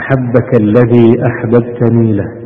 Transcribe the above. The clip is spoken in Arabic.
أحبك الذي أحببتني له.